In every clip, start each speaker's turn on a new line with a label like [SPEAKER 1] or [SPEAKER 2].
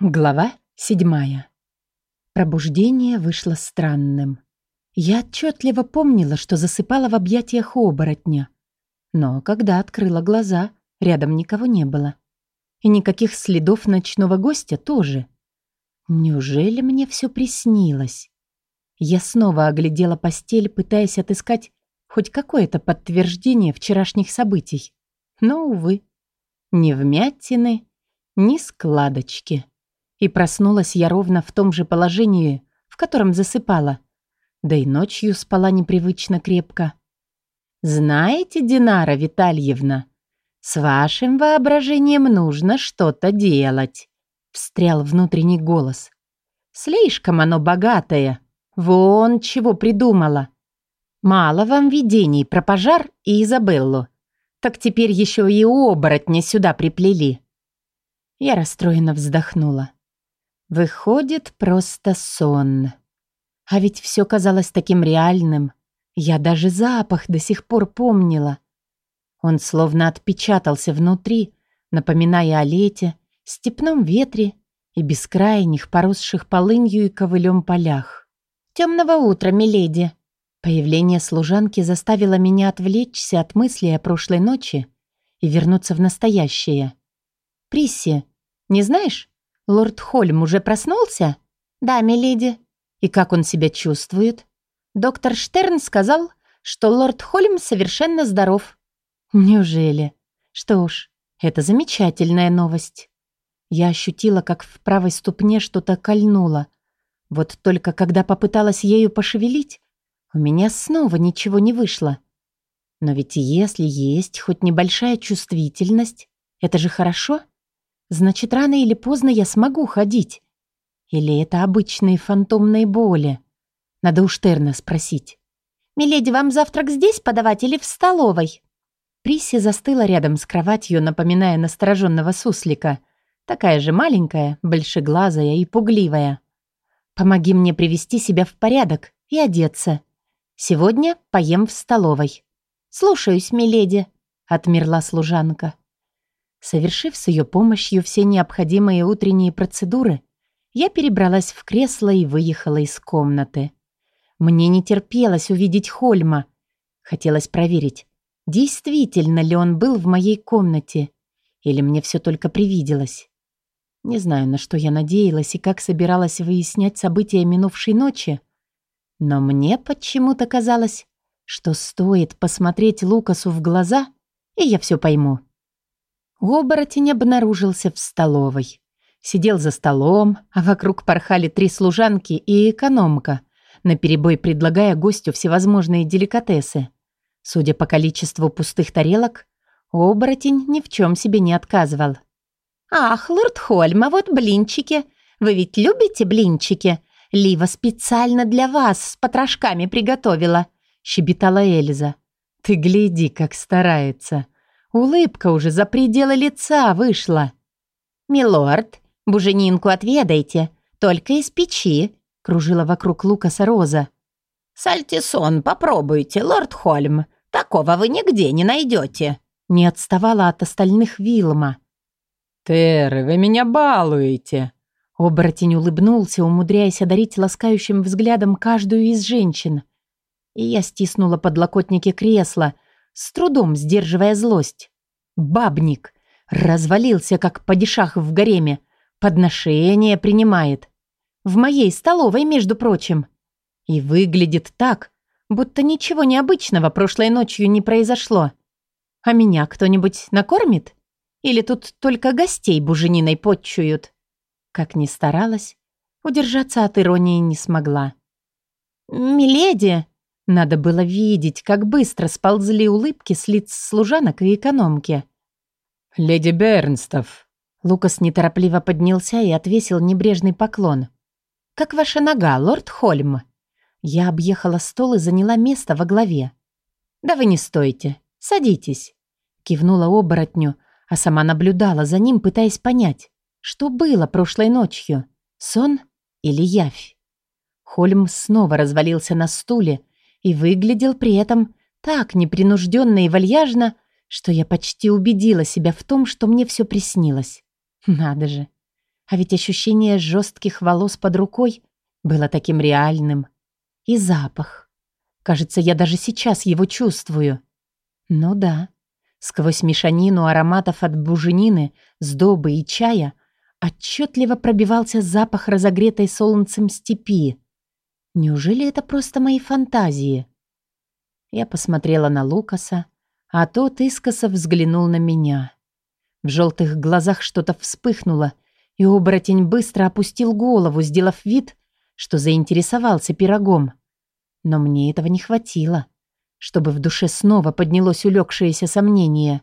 [SPEAKER 1] Глава седьмая. Пробуждение вышло странным. Я отчетливо помнила, что засыпала в объятиях оборотня. Но когда открыла глаза, рядом никого не было. И никаких следов ночного гостя тоже. Неужели мне все приснилось? Я снова оглядела постель, пытаясь отыскать хоть какое-то подтверждение вчерашних событий. Но, увы, ни вмятины, ни складочки и проснулась я ровно в том же положении, в котором засыпала. Да и ночью спала непривычно крепко. «Знаете, Динара Витальевна, с вашим воображением нужно что-то делать», — встрял внутренний голос. «Слишком оно богатое. Вон чего придумала. Мало вам видений про пожар и Изабеллу. Так теперь еще и оборотня сюда приплели». Я расстроенно вздохнула. Выходит, просто сон. А ведь все казалось таким реальным. Я даже запах до сих пор помнила. Он словно отпечатался внутри, напоминая о лете, степном ветре и бескрайних, поросших полынью и ковылем полях. «Темного утра, миледи!» Появление служанки заставило меня отвлечься от мыслей о прошлой ночи и вернуться в настоящее. «Присси, не знаешь, Лорд Хольм уже проснулся? Да, миледи. И как он себя чувствует? Доктор Штерн сказал, что лорд Хольм совершенно здоров. Неужели? Что ж, это замечательная новость. Я ощутила, как в правой ступне что-то кольнуло. Вот только когда попыталась ею пошевелить, у меня снова ничего не вышло. Но ведь если есть хоть небольшая чувствительность, это же хорошо. Значит, рано или поздно я смогу ходить. Или это обычные фантомные боли? Надо у Штерна спросить. «Миледи, вам завтрак здесь подавать или в столовой?» Присси застыла рядом с кроватью, напоминая настороженного суслика. Такая же маленькая, большеглазая и пугливая. «Помоги мне привести себя в порядок и одеться. Сегодня поем в столовой». «Слушаюсь, миледи», — отмерла служанка. Совершив с ее помощью все необходимые утренние процедуры, я перебралась в кресло и выехала из комнаты. Мне не терпелось увидеть Хольма. Хотелось проверить, действительно ли он был в моей комнате, или мне все только привиделось. Не знаю, на что я надеялась и как собиралась выяснять события минувшей ночи, но мне почему-то казалось, что стоит посмотреть Лукасу в глаза, и я все пойму. Оборотень обнаружился в столовой. Сидел за столом, а вокруг порхали три служанки и экономка, наперебой предлагая гостю всевозможные деликатесы. Судя по количеству пустых тарелок, оборотень ни в чем себе не отказывал. «Ах, лорд Хольм, а вот блинчики. Вы ведь любите блинчики? Лива специально для вас с потрошками приготовила», — щебетала Эльза. «Ты гляди, как старается», Улыбка уже за пределы лица вышла. «Милорд, буженинку отведайте, только из печи», — кружила вокруг Лукаса Роза. «Сальтисон попробуйте, лорд Хольм. Такого вы нигде не найдете», — не отставала от остальных Вилма.
[SPEAKER 2] «Терры, вы меня балуете!»
[SPEAKER 1] Оборотень улыбнулся, умудряясь одарить ласкающим взглядом каждую из женщин. И я стиснула подлокотники кресла, с трудом сдерживая злость. Бабник развалился, как падишах в гареме. Подношение принимает. В моей столовой, между прочим. И выглядит так, будто ничего необычного прошлой ночью не произошло. А меня кто-нибудь накормит? Или тут только гостей бужениной подчуют? Как ни старалась, удержаться от иронии не смогла. «Миледи!» Надо было видеть, как быстро сползли улыбки с лиц служанок и экономки.
[SPEAKER 2] «Леди Бернстов!»
[SPEAKER 1] Лукас неторопливо поднялся и отвесил небрежный поклон. «Как ваша нога, лорд Хольм?» Я объехала стол и заняла место во главе. «Да вы не стойте. Садитесь», — кивнула оборотню, а сама наблюдала за ним, пытаясь понять, что было прошлой ночью, сон или явь. Хольм снова развалился на стуле, и выглядел при этом так непринужденно и вальяжно, что я почти убедила себя в том, что мне все приснилось. Надо же. А ведь ощущение жестких волос под рукой было таким реальным. И запах. Кажется, я даже сейчас его чувствую. Ну да, сквозь мешанину ароматов от буженины, сдобы и чая отчетливо пробивался запах разогретой солнцем степи. Неужели это просто мои фантазии? Я посмотрела на Лукаса, а тот искоса взглянул на меня. В желтых глазах что-то вспыхнуло, и оборотень быстро опустил голову, сделав вид, что заинтересовался пирогом. Но мне этого не хватило, чтобы в душе снова поднялось улегшееся сомнение.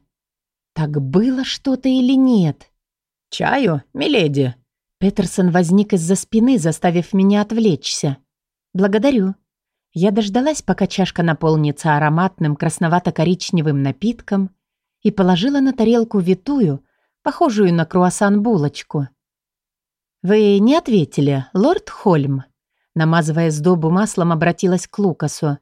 [SPEAKER 1] Так было что-то или нет?
[SPEAKER 2] «Чаю, миледи?»
[SPEAKER 1] Петерсон возник из-за спины, заставив меня отвлечься. «Благодарю». Я дождалась, пока чашка наполнится ароматным красновато-коричневым напитком и положила на тарелку витую, похожую на круассан булочку. «Вы не ответили, лорд Хольм?» Намазывая сдобу маслом, обратилась к Лукасу.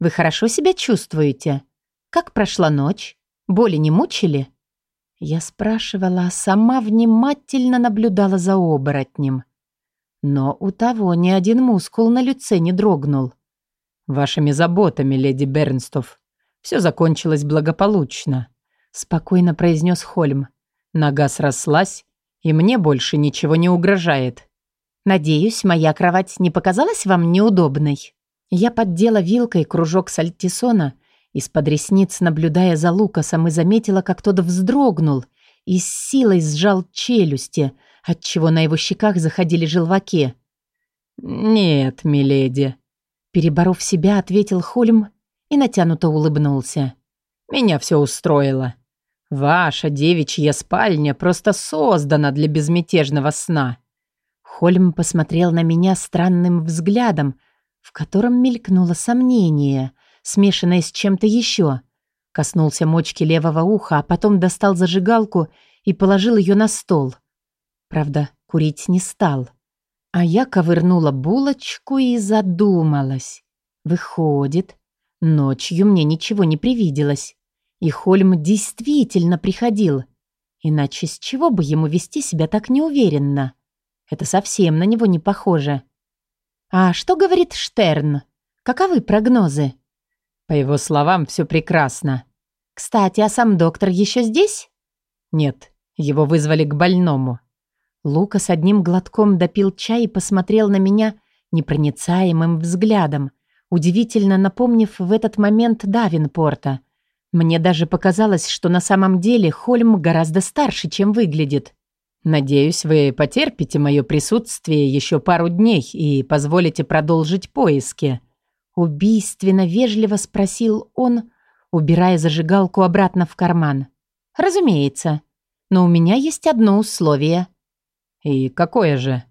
[SPEAKER 1] «Вы хорошо себя чувствуете? Как прошла ночь? Боли не мучили?» Я спрашивала, а сама внимательно наблюдала за оборотнем. Но у того ни один мускул на лице не дрогнул.
[SPEAKER 2] «Вашими заботами, леди Бернстов, все закончилось благополучно», — спокойно произнес Хольм. Нога срослась, и мне больше ничего не угрожает.
[SPEAKER 1] Надеюсь, моя кровать не показалась вам неудобной. Я поддела вилкой кружок сальтисона, из-под ресниц наблюдая за Лукасом и заметила, как тот вздрогнул и с силой сжал челюсти, отчего на его щеках заходили желваки.
[SPEAKER 2] «Нет, миледи», — переборов себя, ответил Хольм и натянуто улыбнулся. «Меня все устроило. Ваша девичья спальня просто создана для безмятежного сна.
[SPEAKER 1] Хольм посмотрел на меня странным взглядом, в котором мелькнуло сомнение, смешанное с чем-то еще. Коснулся мочки левого уха, а потом достал зажигалку и положил ее на стол. Правда, курить не стал. А я ковырнула булочку и задумалась. Выходит, ночью мне ничего не привиделось. И Хольм действительно приходил. Иначе с чего бы ему вести себя так неуверенно? Это совсем на него не похоже. А что говорит Штерн? Каковы прогнозы?
[SPEAKER 2] По его словам, все прекрасно.
[SPEAKER 1] Кстати, а сам доктор еще здесь?
[SPEAKER 2] Нет, его вызвали к больному.
[SPEAKER 1] Лука с одним глотком допил чай и посмотрел на меня непроницаемым взглядом, удивительно напомнив в этот момент Давинпорта. Мне даже показалось, что на самом деле Хольм гораздо старше, чем выглядит.
[SPEAKER 2] «Надеюсь, вы потерпите мое присутствие еще пару дней и позволите продолжить поиски».
[SPEAKER 1] Убийственно вежливо спросил он, убирая зажигалку обратно в карман. «Разумеется. Но у меня есть одно условие».
[SPEAKER 2] «И какое же?»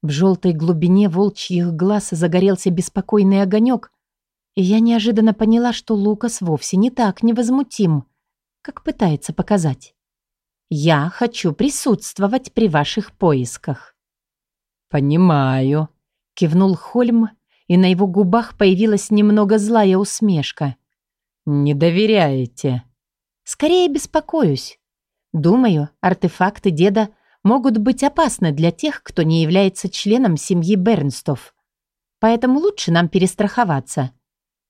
[SPEAKER 1] В желтой глубине волчьих глаз загорелся беспокойный огонек, и я неожиданно поняла, что Лукас вовсе не так невозмутим, как пытается показать. «Я хочу присутствовать при ваших поисках».
[SPEAKER 2] «Понимаю», — кивнул Хольм, и на его губах появилась немного злая усмешка. «Не доверяете?»
[SPEAKER 1] «Скорее беспокоюсь. Думаю, артефакты деда могут быть опасны для тех, кто не является членом семьи Бернстов. Поэтому лучше нам перестраховаться.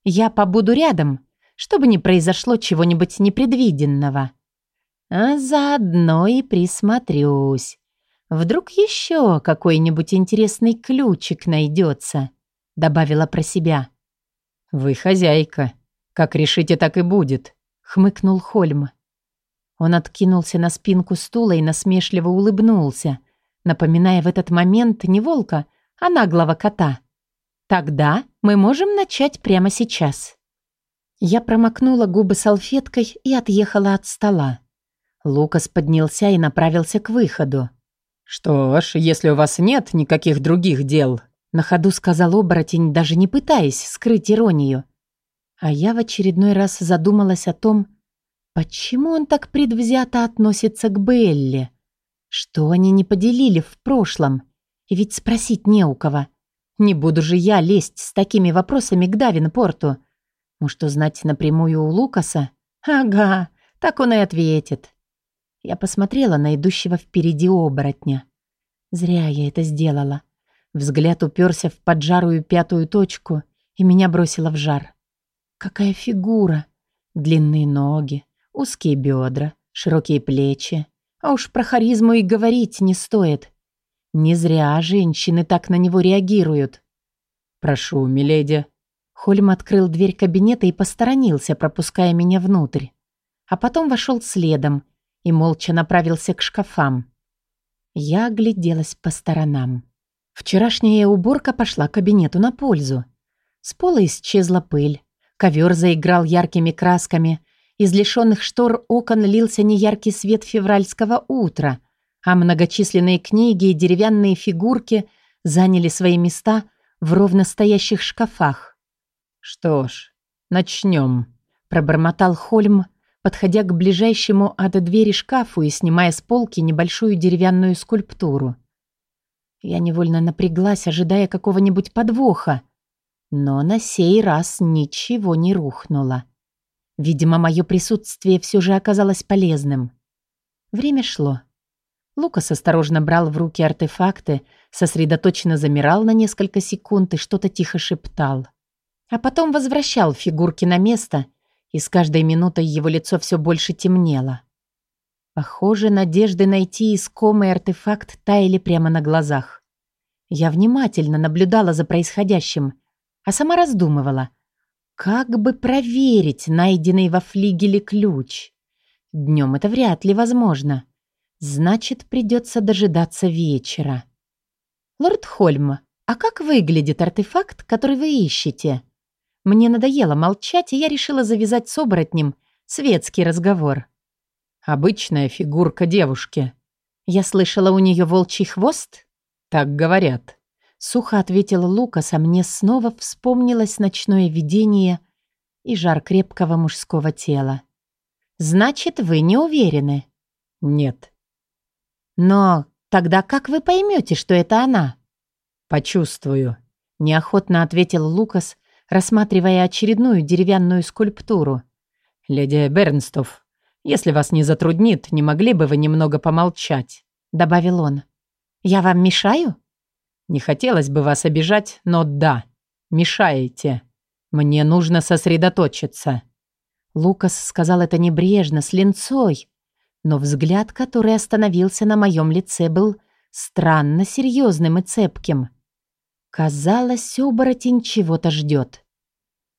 [SPEAKER 1] Я побуду рядом, чтобы не произошло чего-нибудь непредвиденного. А заодно и присмотрюсь. Вдруг еще какой-нибудь интересный ключик найдется, добавила про себя.
[SPEAKER 2] Вы хозяйка. Как решите, так и будет, хмыкнул Хольм.
[SPEAKER 1] Он откинулся на спинку стула и насмешливо улыбнулся, напоминая в этот момент не волка, а наглого кота. Тогда мы можем начать прямо сейчас. Я промокнула губы салфеткой и отъехала от стола. Лукас поднялся и направился к выходу.
[SPEAKER 2] «Что ж, если у вас нет никаких других дел»,
[SPEAKER 1] на ходу сказал оборотень, даже не пытаясь скрыть иронию. А я в очередной раз задумалась о том, почему он так предвзято относится к Белле. Что они не поделили в прошлом? Ведь спросить не у кого. Не буду же я лезть с такими вопросами к Давинпорту. Может, узнать напрямую у Лукаса? Ага, так он и ответит. Я посмотрела на идущего впереди оборотня. Зря я это сделала. Взгляд уперся в поджарую пятую точку, и меня бросило в жар. Какая фигура! Длинные ноги, узкие бедра, широкие плечи. А уж про харизму и говорить не стоит. Не зря женщины так на него реагируют.
[SPEAKER 2] «Прошу, миледи».
[SPEAKER 1] Хольм открыл дверь кабинета и посторонился, пропуская меня внутрь. А потом вошел следом и молча направился к шкафам. Я огляделась по сторонам. Вчерашняя уборка пошла кабинету на пользу. С пола исчезла пыль. Ковер заиграл яркими красками. Из лишенных штор окон лился неяркий свет февральского утра, а многочисленные книги и деревянные фигурки заняли свои места в ровно стоящих шкафах.
[SPEAKER 2] «Что ж, начнем», — пробормотал
[SPEAKER 1] Хольм, подходя к ближайшему от двери шкафу и снимая с полки небольшую деревянную скульптуру. Я невольно напряглась, ожидая какого-нибудь подвоха. Но на сей раз ничего не рухнуло. Видимо, мое присутствие все же оказалось полезным. Время шло. Лукас осторожно брал в руки артефакты, сосредоточенно замирал на несколько секунд и что-то тихо шептал. А потом возвращал фигурки на место, и с каждой минутой его лицо все больше темнело. Похоже, надежды найти искомый артефакт таяли прямо на глазах. Я внимательно наблюдала за происходящим, а сама раздумывала, как бы проверить найденный во флигеле ключ. Днем это вряд ли возможно. Значит, придется дожидаться вечера. «Лорд Хольм, а как выглядит артефакт, который вы ищете?» Мне надоело молчать, и я решила завязать с оборотнем светский разговор.
[SPEAKER 2] Обычная фигурка девушки.
[SPEAKER 1] Я слышала, у нее волчий хвост?
[SPEAKER 2] Так говорят.
[SPEAKER 1] Сухо ответила Лукас, а мне снова вспомнилось ночное видение и жар крепкого мужского тела. Значит, вы не уверены?
[SPEAKER 2] Нет.
[SPEAKER 1] Но тогда как вы поймете, что это она?
[SPEAKER 2] Почувствую.
[SPEAKER 1] Неохотно ответил Лукас, рассматривая очередную деревянную скульптуру.
[SPEAKER 2] «Леди Бернстов, если вас не затруднит, не могли бы вы немного помолчать?» — добавил он.
[SPEAKER 1] «Я вам мешаю?»
[SPEAKER 2] «Не хотелось бы вас обижать, но да, мешаете. Мне нужно сосредоточиться».
[SPEAKER 1] Лукас сказал это небрежно, с линцой, но взгляд, который остановился на моем лице, был странно серьезным и цепким. Казалось, оборотень чего-то ждет.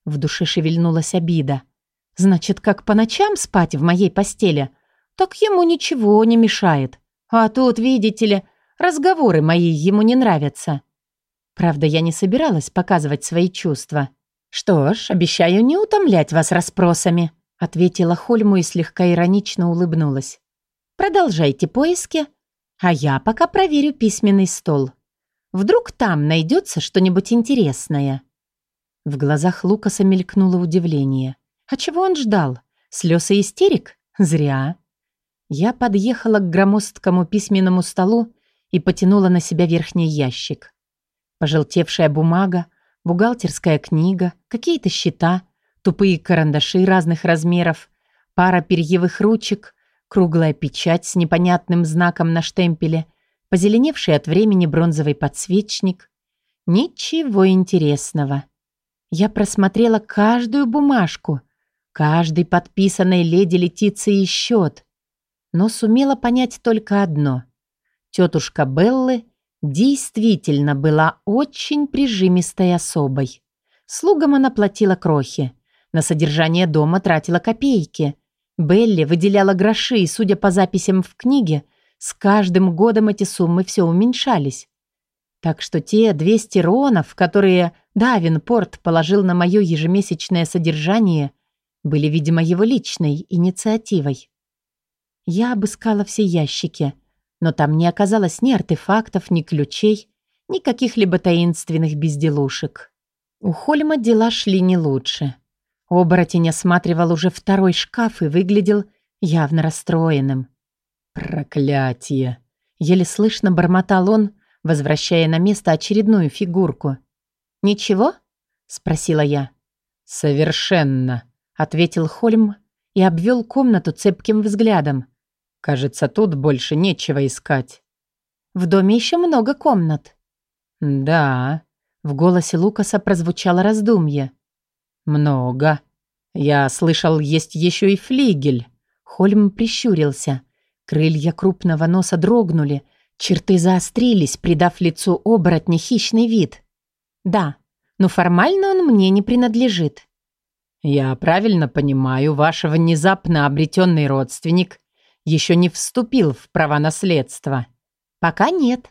[SPEAKER 1] В душе шевельнулась обида. Значит, как по ночам спать в моей постели, так ему ничего не мешает. А тут, видите ли, разговоры мои ему не нравятся. Правда, я не собиралась показывать свои чувства. Что ж, обещаю не утомлять вас расспросами, ответила Хольму и слегка иронично улыбнулась. Продолжайте поиски, а я пока проверю письменный стол. Вдруг там найдется что-нибудь интересное. В глазах Лукаса мелькнуло удивление. А чего он ждал? Слез и истерик? Зря. Я подъехала к громоздкому письменному столу и потянула на себя верхний ящик. Пожелтевшая бумага, бухгалтерская книга, какие-то счета, тупые карандаши разных размеров, пара перьевых ручек, круглая печать с непонятным знаком на штемпеле, позеленевший от времени бронзовый подсвечник. Ничего интересного. Я просмотрела каждую бумажку, каждый подписанной леди Летиции счет, но сумела понять только одно. Тетушка Беллы действительно была очень прижимистой особой. Слугам она платила крохи, на содержание дома тратила копейки. Белли выделяла гроши, и, судя по записям в книге, с каждым годом эти суммы все уменьшались. Так что те 200 ронов, которые Давинпорт положил на мое ежемесячное содержание, были, видимо, его личной инициативой. Я обыскала все ящики, но там не оказалось ни артефактов, ни ключей, ни каких-либо таинственных безделушек. У Хольма дела шли не лучше. Оборотень осматривал уже второй шкаф и выглядел явно расстроенным.
[SPEAKER 2] «Проклятие!»
[SPEAKER 1] Еле слышно бормотал он, возвращая на место очередную фигурку. «Ничего?» — спросила я.
[SPEAKER 2] «Совершенно»,
[SPEAKER 1] ответил Хольм и обвел комнату цепким взглядом.
[SPEAKER 2] «Кажется, тут больше нечего искать».
[SPEAKER 1] В доме еще много комнат».
[SPEAKER 2] «Да», — в голосе Лукаса прозвучало раздумье. «Много. Я слышал, есть еще и флигель».
[SPEAKER 1] Хольм прищурился. Крылья крупного носа дрогнули, черты заострились, придав лицу оборотня хищный вид. «Да, но формально он мне не принадлежит».
[SPEAKER 2] «Я правильно понимаю, ваш внезапно обретенный родственник еще не вступил в права наследства?»
[SPEAKER 1] «Пока нет».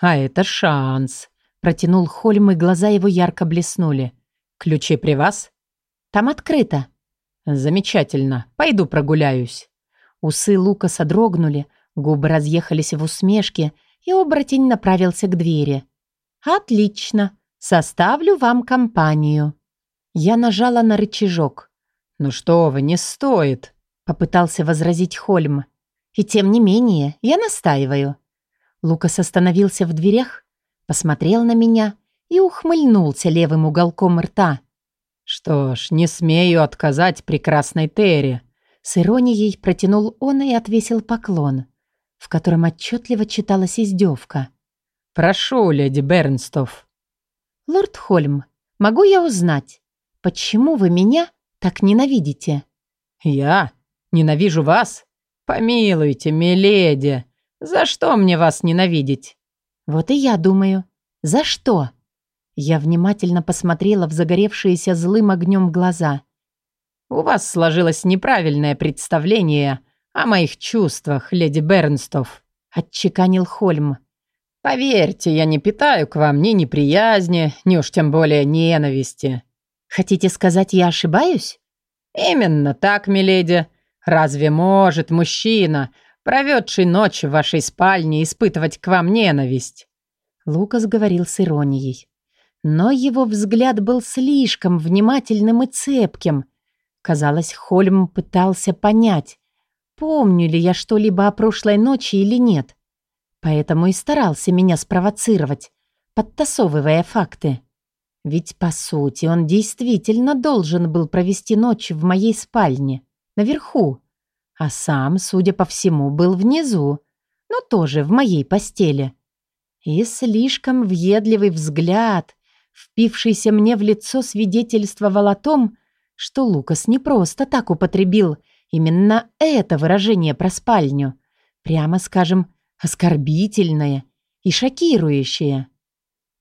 [SPEAKER 2] «А это шанс», — протянул Хольм, и глаза его ярко блеснули. «Ключи при вас?»
[SPEAKER 1] «Там открыто».
[SPEAKER 2] «Замечательно. Пойду прогуляюсь».
[SPEAKER 1] Усы Лукаса дрогнули, губы разъехались в усмешке, и оборотень направился к двери. «Отлично. Составлю вам компанию». Я нажала на рычажок.
[SPEAKER 2] «Ну что вы, не стоит», — попытался возразить Хольм.
[SPEAKER 1] «И тем не менее, я настаиваю». Лукас остановился в дверях, посмотрел на меня и ухмыльнулся левым уголком рта.
[SPEAKER 2] «Что ж, не смею отказать прекрасной Терри».
[SPEAKER 1] С иронией протянул он и отвесил поклон, в котором отчетливо читалась издевка.
[SPEAKER 2] «Прошу, леди Бернстов».
[SPEAKER 1] «Лорд Хольм, могу я узнать, почему вы меня так ненавидите?»
[SPEAKER 2] «Я? Ненавижу вас? Помилуйте, миледи, за что мне вас ненавидеть?»
[SPEAKER 1] «Вот и я думаю, за что?» Я внимательно посмотрела в загоревшиеся злым огнем глаза.
[SPEAKER 2] «У вас сложилось неправильное представление о моих чувствах, леди Бернстов», — отчеканил Хольм. «Поверьте, я не питаю к вам ни неприязни, ни уж тем более ненависти».
[SPEAKER 1] «Хотите сказать, я ошибаюсь?»
[SPEAKER 2] «Именно так, миледи. Разве может мужчина, проведший ночь в вашей спальне, испытывать к вам ненависть?»
[SPEAKER 1] Лукас говорил с иронией. Но его взгляд был слишком внимательным и цепким. Казалось, Хольм пытался понять, помню ли я что-либо о прошлой ночи или нет. Поэтому и старался меня спровоцировать, подтасовывая факты. Ведь, по сути, он действительно должен был провести ночь в моей спальне, наверху. А сам, судя по всему, был внизу, но тоже в моей постели. И слишком въедливый взгляд, впившийся мне в лицо, свидетельствовал о том, что Лукас не просто так употребил именно это выражение про спальню. Прямо скажем, оскорбительное и шокирующее.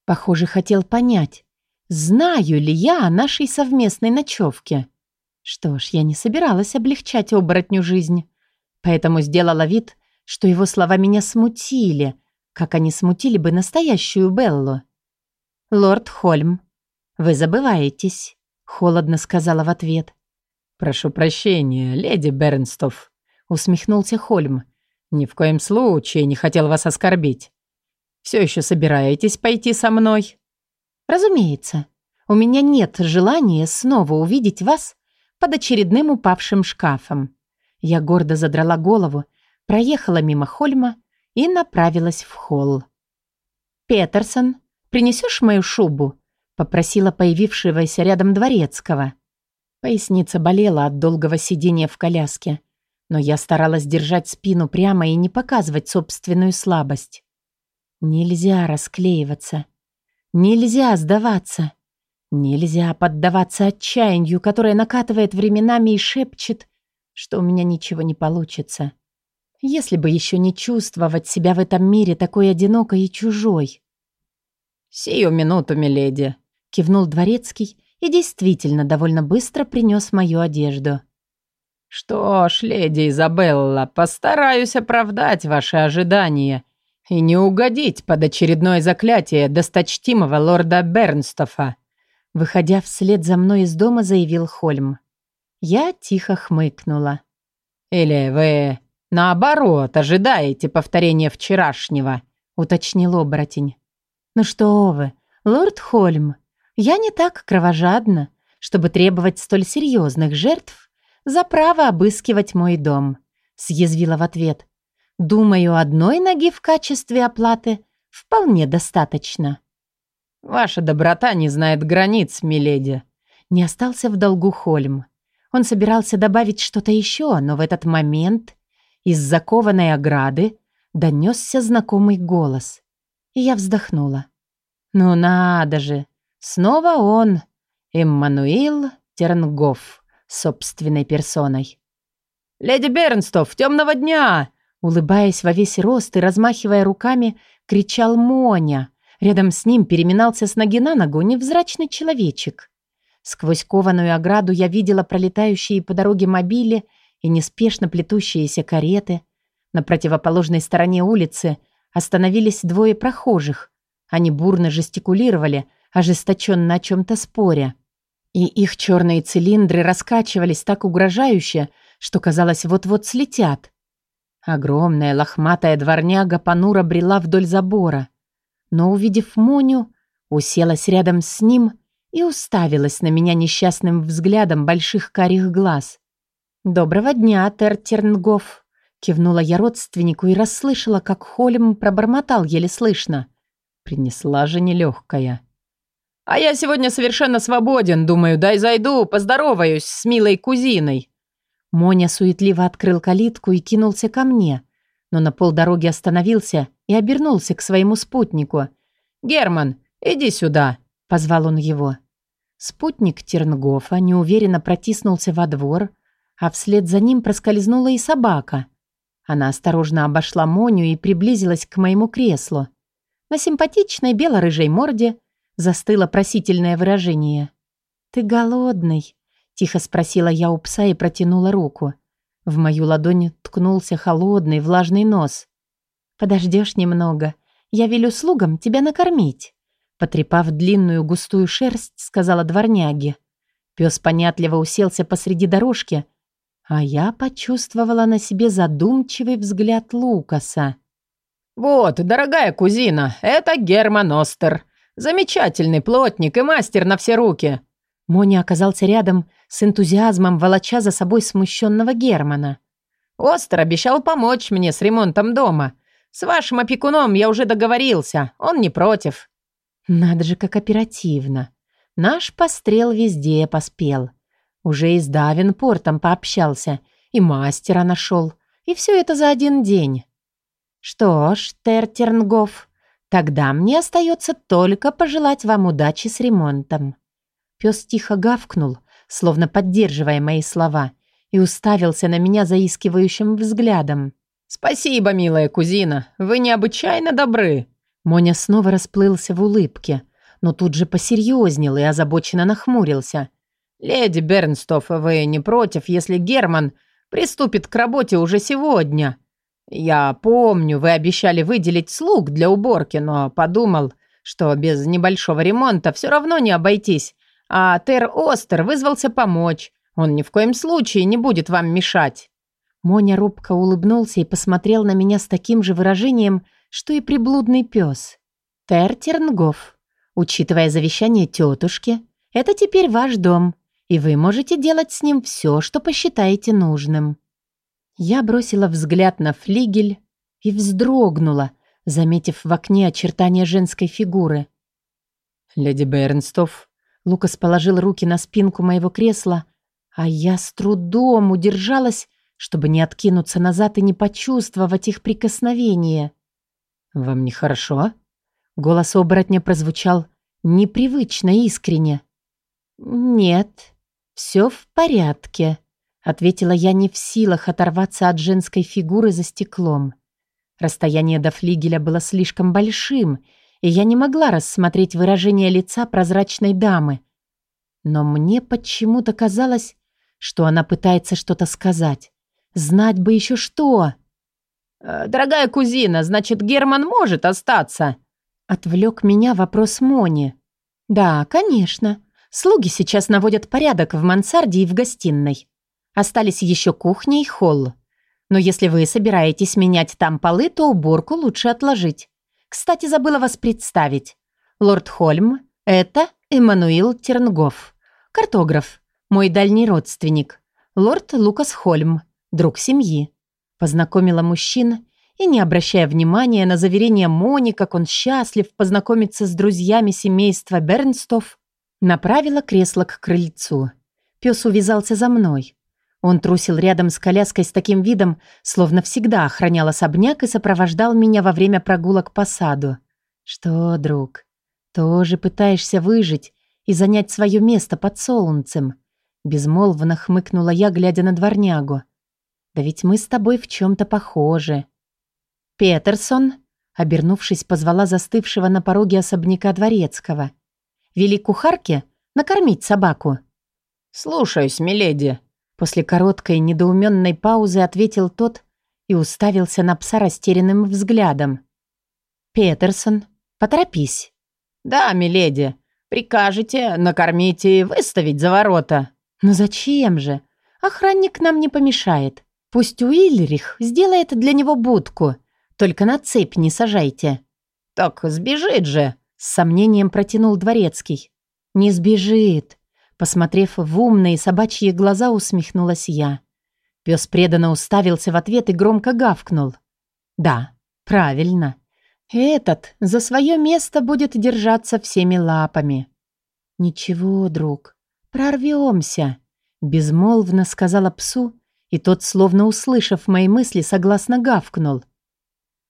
[SPEAKER 1] Похоже, хотел понять, знаю ли я о нашей совместной ночевке. Что ж, я не собиралась облегчать оборотню жизнь, поэтому сделала вид, что его слова меня смутили, как они смутили бы настоящую Беллу. «Лорд Хольм, вы забываетесь», — холодно сказала в ответ.
[SPEAKER 2] «Прошу прощения, леди Бернстов», — усмехнулся Хольм. «Ни в коем случае не хотел вас оскорбить. Все еще собираетесь пойти со мной?»
[SPEAKER 1] «Разумеется. У меня нет желания снова увидеть вас под очередным упавшим шкафом». Я гордо задрала голову, проехала мимо Хольма и направилась в холл. «Петерсон, принесешь мою шубу?» — попросила появившегося рядом дворецкого. Поясница болела от долгого сидения в коляске, но я старалась держать спину прямо и не показывать собственную слабость. Нельзя расклеиваться. Нельзя сдаваться. Нельзя поддаваться отчаянию, которое накатывает временами и шепчет, что у меня ничего не получится. Если бы еще не чувствовать себя в этом мире такой одинокой и чужой.
[SPEAKER 2] «Сию минуту, миледи», — кивнул дворецкий и действительно довольно быстро принес мою одежду. «Что ж, леди Изабелла, постараюсь оправдать ваши ожидания и не угодить под очередное заклятие досточтимого лорда Бернстофа»,
[SPEAKER 1] выходя вслед за мной из дома, заявил Хольм. Я тихо хмыкнула.
[SPEAKER 2] «Или вы, наоборот, ожидаете повторения вчерашнего?» уточнил оборотень.
[SPEAKER 1] «Ну что вы, лорд Хольм, я не так кровожадна, чтобы требовать столь серьезных жертв за право обыскивать мой дом», — съязвила в ответ. «Думаю, одной ноги в качестве оплаты вполне достаточно».
[SPEAKER 2] «Ваша доброта не знает границ, миледи», —
[SPEAKER 1] не остался в долгу Хольм. Он собирался добавить что-то еще, но в этот момент из закованной ограды донесся знакомый голос. И я вздохнула. Ну надо же, снова он, Эммануил Тернгоф, собственной персоной.
[SPEAKER 2] «Леди Бернстов, темного дня!»
[SPEAKER 1] Улыбаясь во весь рост и размахивая руками, кричал Моня. Рядом с ним переминался с ноги на ногу невзрачный человечек. Сквозь кованую ограду я видела пролетающие по дороге мобили и неспешно плетущиеся кареты. На противоположной стороне улицы остановились двое прохожих. Они бурно жестикулировали, ожесточенно о чем-то споря. И их черные цилиндры раскачивались так угрожающе, что казалось, вот-вот слетят. Огромная лохматая дворняга понуро брела вдоль забора. Но, увидев Моню, уселась рядом с ним и уставилась на меня несчастным взглядом больших карих глаз. «Доброго дня, Тертернгоф!» Кивнула я родственнику и расслышала, как Холем пробормотал еле слышно. Принесла же нелегкая.
[SPEAKER 2] «А я сегодня совершенно свободен, думаю, дай зайду, поздороваюсь с милой кузиной».
[SPEAKER 1] Моня суетливо открыл калитку и кинулся ко мне, но на полдороги остановился и обернулся к своему спутнику.
[SPEAKER 2] «Герман, иди сюда», — позвал он его.
[SPEAKER 1] Спутник Тернгофа неуверенно протиснулся во двор, а вслед за ним проскользнула и собака. Она осторожно обошла Моню и приблизилась к моему креслу. На симпатичной бело-рыжей морде застыло просительное выражение. «Ты голодный?» — тихо спросила я у пса и протянула руку. В мою ладонь ткнулся холодный влажный нос. «Подождешь немного. Я велю слугам тебя накормить». Потрепав длинную густую шерсть, сказала дворняге. Пес понятливо уселся посреди дорожки, а я почувствовала на себе задумчивый взгляд Лукаса.
[SPEAKER 2] «Вот, дорогая кузина, это Герман Остер. Замечательный плотник и мастер на все руки.
[SPEAKER 1] Моня оказался рядом с энтузиазмом, волоча за собой смущенного Германа.
[SPEAKER 2] «Остер обещал помочь мне с ремонтом дома. С вашим опекуном я уже договорился, он не против».
[SPEAKER 1] «Надо же, как оперативно. Наш пострел везде поспел. Уже и с Давинпортом пообщался, и мастера нашел. И все это за один день». «Что ж, Тертернгоф, тогда мне остается только пожелать вам удачи с ремонтом». Пес тихо гавкнул, словно поддерживая мои слова, и уставился на меня заискивающим взглядом.
[SPEAKER 2] «Спасибо, милая кузина, вы необычайно добры».
[SPEAKER 1] Моня снова расплылся в улыбке, но тут же посерьезнел и озабоченно нахмурился.
[SPEAKER 2] «Леди Бернстоф, вы не против, если Герман приступит к работе уже сегодня?» «Я помню, вы обещали выделить слуг для уборки, но подумал, что без небольшого ремонта все равно не обойтись, а Тер Остер вызвался помочь. Он ни в коем случае не будет вам мешать».
[SPEAKER 1] Моня робко улыбнулся и посмотрел на меня с таким же выражением, что и приблудный пес. «Тер Тернгоф, учитывая завещание тетушки, это теперь ваш дом, и вы можете делать с ним все, что посчитаете нужным». Я бросила взгляд на флигель и вздрогнула, заметив в окне очертания женской фигуры.
[SPEAKER 2] «Леди Бернстов»,
[SPEAKER 1] Лукас положил руки на спинку моего кресла, а я с трудом удержалась, чтобы не откинуться назад и не почувствовать их прикосновение.
[SPEAKER 2] «Вам нехорошо?»
[SPEAKER 1] Голос оборотня прозвучал непривычно искренне. «Нет, все в порядке», — ответила я не в силах оторваться от женской фигуры за стеклом. Расстояние до флигеля было слишком большим, и я не могла рассмотреть выражение лица прозрачной дамы. Но мне почему-то казалось, что она пытается что-то сказать. Знать бы еще что.
[SPEAKER 2] «Э, «Дорогая кузина, значит, Герман может остаться?»
[SPEAKER 1] Отвлек меня вопрос Мони. «Да, конечно. Слуги сейчас наводят порядок в мансарде и в гостиной. Остались еще кухня и холл. Но если вы собираетесь менять там полы, то уборку лучше отложить. Кстати, забыла вас представить. Лорд Хольм — это Эммануил Тернгоф, картограф, мой дальний родственник. Лорд Лукас Хольм, друг семьи. Познакомила мужчин и, не обращая внимания на заверение Мони, как он счастлив познакомиться с друзьями семейства Бернстов, направила кресло к крыльцу. Пес увязался за мной. Он трусил рядом с коляской с таким видом, словно всегда охранял особняк и сопровождал меня во время прогулок по саду. «Что, друг, тоже пытаешься выжить и занять свое место под солнцем?» Безмолвно хмыкнула я, глядя на дворнягу. «Да ведь мы с тобой в чем-то похожи». «Петерсон», обернувшись, позвала застывшего на пороге особняка дворецкого. «Вели кухарке накормить собаку».
[SPEAKER 2] «Слушаюсь, миледи»,
[SPEAKER 1] После короткой недоуменной паузы ответил тот и уставился на пса растерянным взглядом. «Петерсон, поторопись».
[SPEAKER 2] «Да, миледи. Прикажете накормить и выставить за ворота».
[SPEAKER 1] «Но зачем же? Охранник нам не помешает. Пусть Уильрих сделает для него будку. Только на цепь не сажайте».
[SPEAKER 2] «Так сбежит же», —
[SPEAKER 1] с сомнением протянул дворецкий. «Не сбежит. Посмотрев в умные собачьи глаза, усмехнулась я. Пес преданно уставился в ответ и громко гавкнул. «Да, правильно. Этот за свое место будет держаться всеми лапами». «Ничего, друг, прорвемся», — безмолвно сказала псу, и тот, словно услышав мои мысли, согласно гавкнул.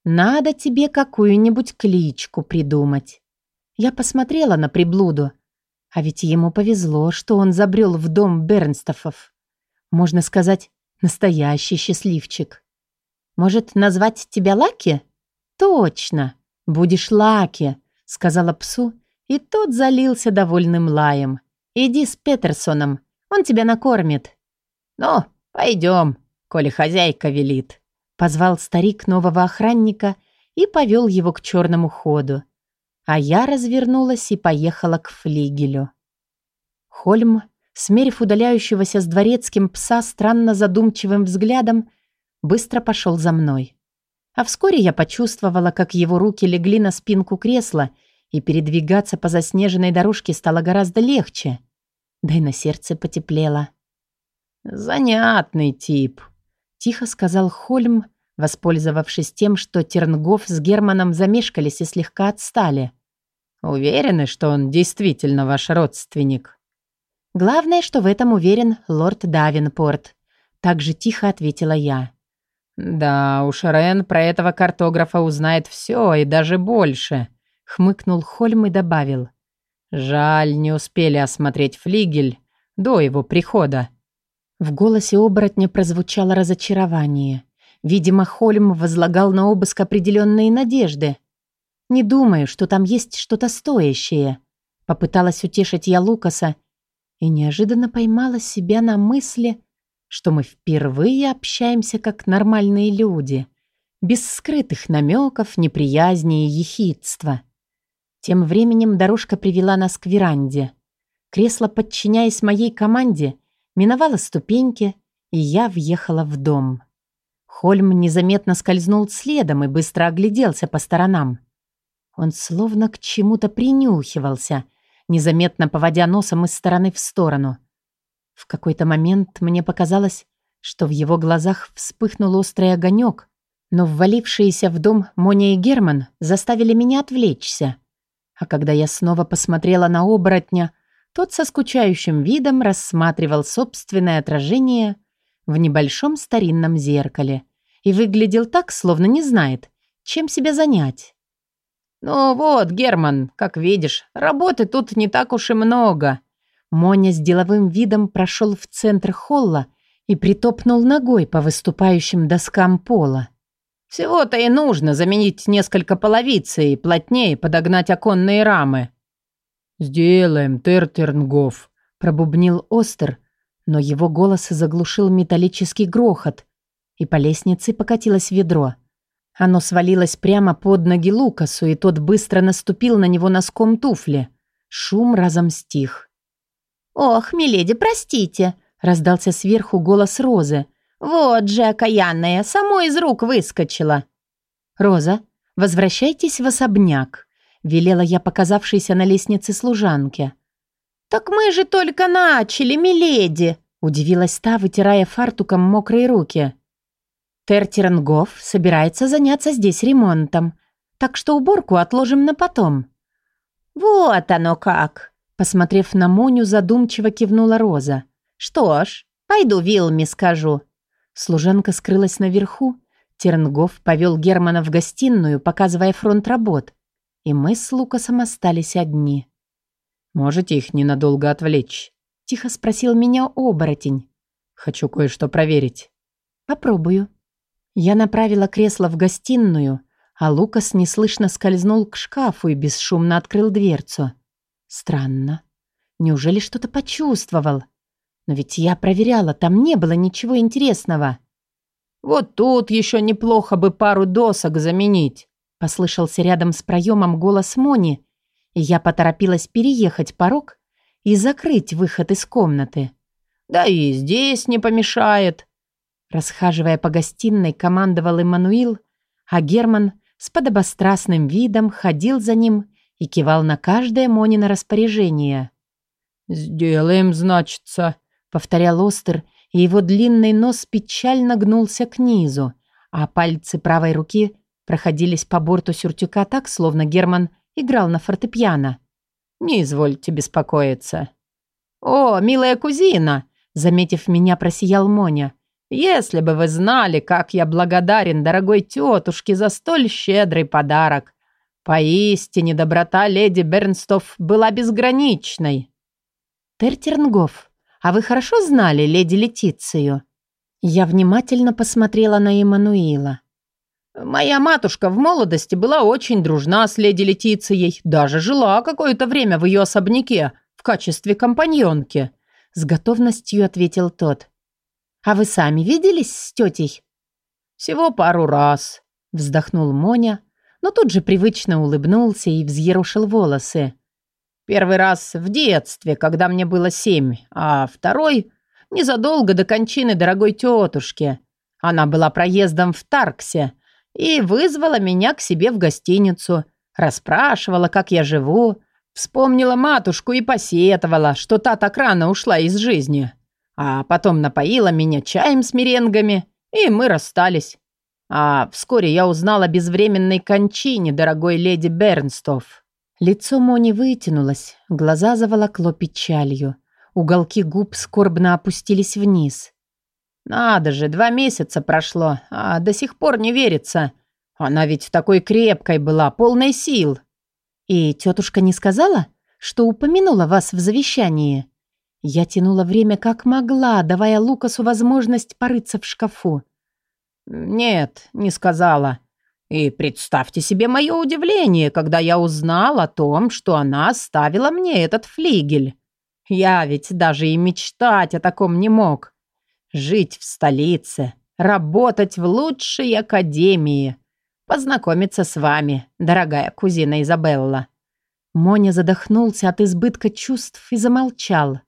[SPEAKER 1] «Надо тебе какую-нибудь кличку придумать». Я посмотрела на приблуду, а ведь ему повезло, что он забрел в дом Бернстофов. Можно сказать, настоящий счастливчик. Может, назвать тебя Лаки? Точно, будешь Лаки, сказала псу, и тот залился довольным лаем. Иди с Петерсоном, он тебя накормит.
[SPEAKER 2] Ну, пойдем, коли хозяйка велит.
[SPEAKER 1] Позвал старик нового охранника и повел его к черному ходу а я развернулась и поехала к флигелю. Хольм, смерив удаляющегося с дворецким пса странно задумчивым взглядом, быстро пошел за мной. А вскоре я почувствовала, как его руки легли на спинку кресла, и передвигаться по заснеженной дорожке стало гораздо легче. Да и на сердце потеплело.
[SPEAKER 2] «Занятный тип», — тихо сказал Хольм, воспользовавшись тем, что Тернгоф с Германом замешкались и слегка отстали. «Уверены, что он действительно ваш родственник?»
[SPEAKER 1] «Главное, что в этом уверен лорд Давинпорт», — так же тихо ответила я.
[SPEAKER 2] «Да уж, Рен про этого картографа узнает все и даже больше», — хмыкнул Хольм и добавил. «Жаль, не успели осмотреть флигель до его прихода».
[SPEAKER 1] В голосе оборотня прозвучало разочарование. Видимо, Хольм возлагал на обыск определенные надежды. «Не думаю, что там есть что-то стоящее», — попыталась утешить я Лукаса и неожиданно поймала себя на мысли, что мы впервые общаемся как нормальные люди, без скрытых намеков, неприязни и ехидства. Тем временем дорожка привела нас к веранде. Кресло, подчиняясь моей команде, миновало ступеньки, и я въехала в дом. Хольм незаметно скользнул следом и быстро огляделся по сторонам. Он словно к чему-то принюхивался, незаметно поводя носом из стороны в сторону. В какой-то момент мне показалось, что в его глазах вспыхнул острый огонек, но ввалившиеся в дом Моня и Герман заставили меня отвлечься. А когда я снова посмотрела на оборотня, тот со скучающим видом рассматривал собственное отражение в небольшом старинном зеркале и выглядел так, словно не знает, чем себя занять.
[SPEAKER 2] «Ну вот, Герман, как видишь, работы тут не так уж и много».
[SPEAKER 1] Моня с деловым видом прошел в центр холла и притопнул ногой по выступающим доскам пола.
[SPEAKER 2] «Всего-то и нужно заменить несколько половиц и плотнее подогнать оконные рамы».
[SPEAKER 3] «Сделаем, Тертернгоф», —
[SPEAKER 1] пробубнил Остер, но его голос заглушил металлический грохот, и по лестнице покатилось ведро. Оно свалилось прямо под ноги Лукасу, и тот быстро наступил на него носком туфли. Шум разом стих.
[SPEAKER 4] «Ох, миледи, простите!» — раздался сверху голос Розы. «Вот же окаянная, само из рук выскочила!»
[SPEAKER 1] «Роза, возвращайтесь в особняк», — велела я показавшейся на лестнице служанке.
[SPEAKER 4] «Так мы же только начали, миледи!»
[SPEAKER 1] Удивилась та, вытирая фартуком мокрые руки. Тертернгоф собирается заняться здесь ремонтом, так что уборку отложим на потом».
[SPEAKER 4] «Вот оно как!»
[SPEAKER 1] Посмотрев на Моню, задумчиво кивнула Роза.
[SPEAKER 4] «Что ж, Пойду Вилме скажу».
[SPEAKER 1] Служанка скрылась наверху. Тернгоф повел Германа в гостиную, показывая фронт работ. И мы с Лукасом остались одни.
[SPEAKER 3] «Можете их ненадолго отвлечь?»
[SPEAKER 1] — тихо спросил меня оборотень.
[SPEAKER 3] «Хочу кое-что проверить».
[SPEAKER 1] «Попробую». Я направила кресло в гостиную, а Лукас неслышно скользнул к шкафу и бесшумно открыл дверцу. Странно. Неужели что-то почувствовал? Но ведь я проверяла, там не было ничего интересного.
[SPEAKER 2] «Вот тут еще неплохо бы пару досок заменить», послышался рядом с проемом голос Мони, я поторопилась переехать порог и закрыть выход из комнаты. «Да и здесь не помешает», Расхаживая по гостиной, командовал Эммануил, а Герман с подобострастным видом ходил за ним и кивал на каждое Монино распоряжение.
[SPEAKER 3] «Сделаем, значится», —
[SPEAKER 1] повторял Остер, и его длинный нос печально гнулся к низу, а пальцы правой руки проходились по борту сюртюка так, словно Герман играл на фортепиано.
[SPEAKER 2] «Не извольте беспокоиться». «О, милая кузина!» Заметив меня, просиял Моня. Если бы вы знали, как я благодарен дорогой тетушке за столь щедрый подарок. Поистине доброта леди Бернстов была безграничной.
[SPEAKER 1] Тертернгоф, а вы хорошо знали леди Летицию? Я внимательно посмотрела на Эммануила.
[SPEAKER 2] Моя матушка в молодости была очень дружна с леди Летицией, даже жила какое-то время в ее особняке в качестве компаньонки.
[SPEAKER 1] С готовностью ответил тот. А вы сами виделись с тетей?»
[SPEAKER 2] «Всего пару раз», — вздохнул Моня, но тут же привычно улыбнулся и взъерушил волосы. «Первый раз в детстве, когда мне было семь, а второй — незадолго до кончины дорогой тетушки. Она была проездом в Тарксе и вызвала меня к себе в гостиницу, расспрашивала, как я живу, вспомнила матушку и посетовала, что та так рано ушла из жизни. А потом напоила меня чаем с меренгами, и мы расстались. А вскоре я узнала о безвременной кончине дорогой леди Бернстов.
[SPEAKER 1] Лицо Мони вытянулось, глаза заволокло печалью. Уголки губ скорбно опустились вниз.
[SPEAKER 2] «Надо же, два месяца прошло, а до сих пор не верится. Она ведь такой крепкой была, полной сил».
[SPEAKER 1] «И тетушка не сказала, что упомянула вас в завещании?» Я тянула время как могла, давая Лукасу возможность порыться в шкафу.
[SPEAKER 2] «Нет, не сказала. И представьте себе мое удивление, когда я узнал о том, что она оставила мне этот флигель. Я ведь даже и мечтать о таком не мог. Жить в столице, работать в лучшей академии, познакомиться с вами, дорогая кузина Изабелла».
[SPEAKER 1] Моня задохнулся от избытка чувств и замолчал.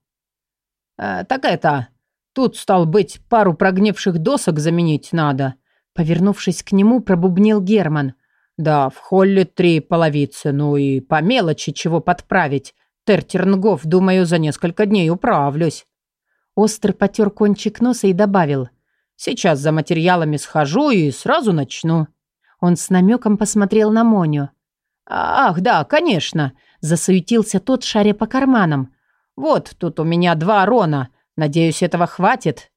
[SPEAKER 2] Э, «Так это, тут, стал быть, пару прогнивших досок заменить надо».
[SPEAKER 1] Повернувшись к нему, пробубнил Герман.
[SPEAKER 2] «Да, в холле три половицы, ну и по мелочи чего подправить. Тертернгов, думаю, за несколько дней управлюсь».
[SPEAKER 1] Остр потер кончик носа и добавил.
[SPEAKER 2] «Сейчас за материалами схожу и сразу начну».
[SPEAKER 1] Он с намеком посмотрел на Моню.
[SPEAKER 2] «Ах, да, конечно», – засуетился тот, шаря по карманам. «Вот тут у меня два рона. Надеюсь, этого хватит».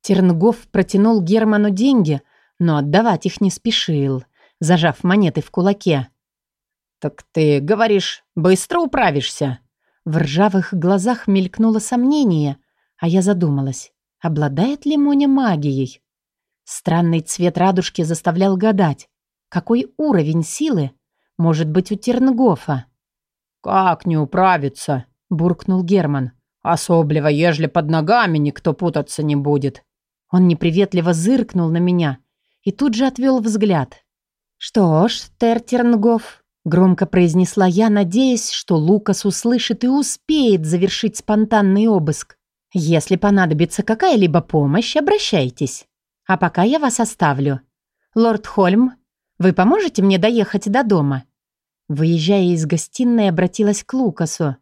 [SPEAKER 1] Тернгов протянул Герману деньги, но отдавать их не спешил, зажав монеты в кулаке.
[SPEAKER 2] «Так ты, говоришь, быстро управишься?»
[SPEAKER 1] В ржавых глазах мелькнуло сомнение, а я задумалась, обладает ли Моня магией. Странный цвет радужки заставлял гадать, какой уровень силы может быть у Тернгофа.
[SPEAKER 2] «Как не управиться?» – буркнул Герман. «Особливо, ежели под ногами никто путаться не будет».
[SPEAKER 1] Он неприветливо зыркнул на меня и тут же отвел взгляд. «Что ж, Тертернгоф», — громко произнесла я, надеясь, что Лукас услышит и успеет завершить спонтанный обыск. «Если понадобится какая-либо помощь, обращайтесь. А пока я вас оставлю. Лорд Хольм, вы поможете мне доехать до дома?» Выезжая из гостиной, обратилась к Лукасу.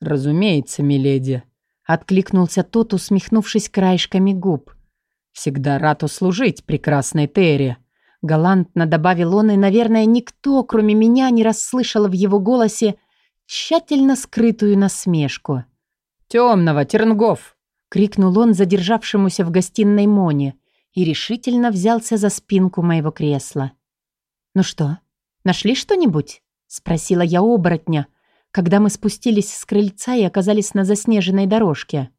[SPEAKER 3] «Разумеется, миледи», — откликнулся тот, усмехнувшись краешками губ. «Всегда рад услужить прекрасной Терри», — галантно добавил он, и, наверное, никто, кроме меня, не расслышал в его голосе тщательно скрытую насмешку.
[SPEAKER 2] «Темного, Тернгов!
[SPEAKER 1] крикнул он задержавшемуся в гостиной Моне и решительно взялся за спинку моего кресла. «Ну что, нашли что-нибудь?» — спросила я оборотня, когда мы спустились с крыльца и оказались на заснеженной дорожке.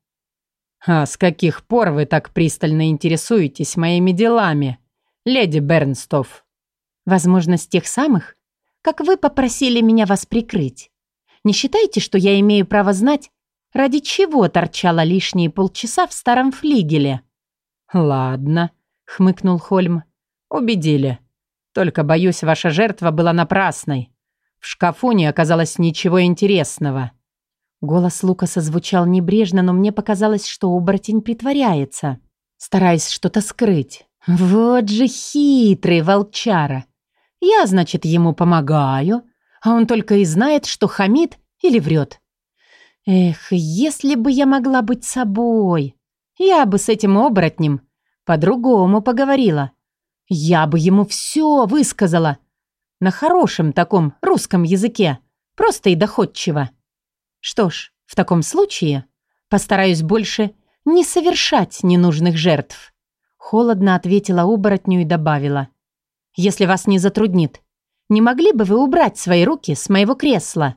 [SPEAKER 3] «А с каких пор вы так пристально интересуетесь моими делами, леди Бернстов?»
[SPEAKER 1] «Возможно, с тех самых, как вы попросили меня вас прикрыть. Не считайте, что я имею право знать, ради чего торчала лишние полчаса в старом флигеле?»
[SPEAKER 3] «Ладно», — хмыкнул Хольм. «Убедили. Только, боюсь, ваша жертва была напрасной. В шкафу не оказалось ничего интересного».
[SPEAKER 1] Голос Лукаса звучал небрежно, но мне показалось, что оборотень притворяется, стараясь что-то скрыть. «Вот же хитрый волчара! Я, значит, ему помогаю, а он только и знает, что хамит или врет. Эх, если бы я могла быть собой, я бы с этим оборотнем по-другому поговорила. Я бы ему все высказала. На хорошем таком русском языке. Просто и доходчиво. Что ж, в таком случае постараюсь больше не совершать ненужных жертв. Холодно ответила оборотню и добавила. Если вас не затруднит, не могли бы вы убрать свои руки с моего кресла?